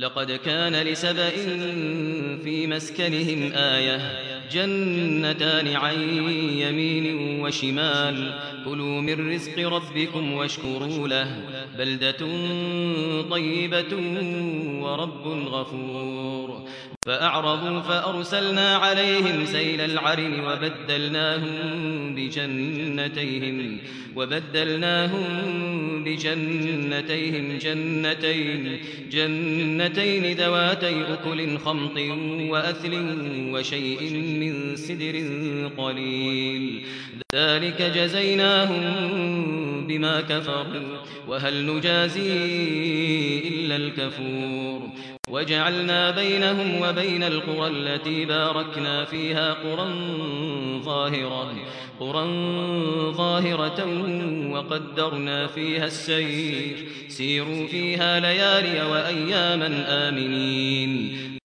لقد كان لسبإ في مسكنهم آية. جنتان عن يمين وشمال. كلوا من رزق ربكم واشكروا له. بلدة طيبة ورب غفور. فأعرضوا فأرسلنا عليهم سيل العرم وبدلناهم بجنتيهم. وبدلناهم بجنتيهم جنتين. جنتين ذواتي أكل خمط وأثل وشيء من سدر قليل. ذلك جزيناهم بما كفروا وهل نجازي إلا الكفور. وجعلنا بينهم وبين القرى التي باركنا فيها قرى ظاهرة قرى ظاهرة وقدرنا فيها السير. سيروا فيها ليالي وأياما آمنين.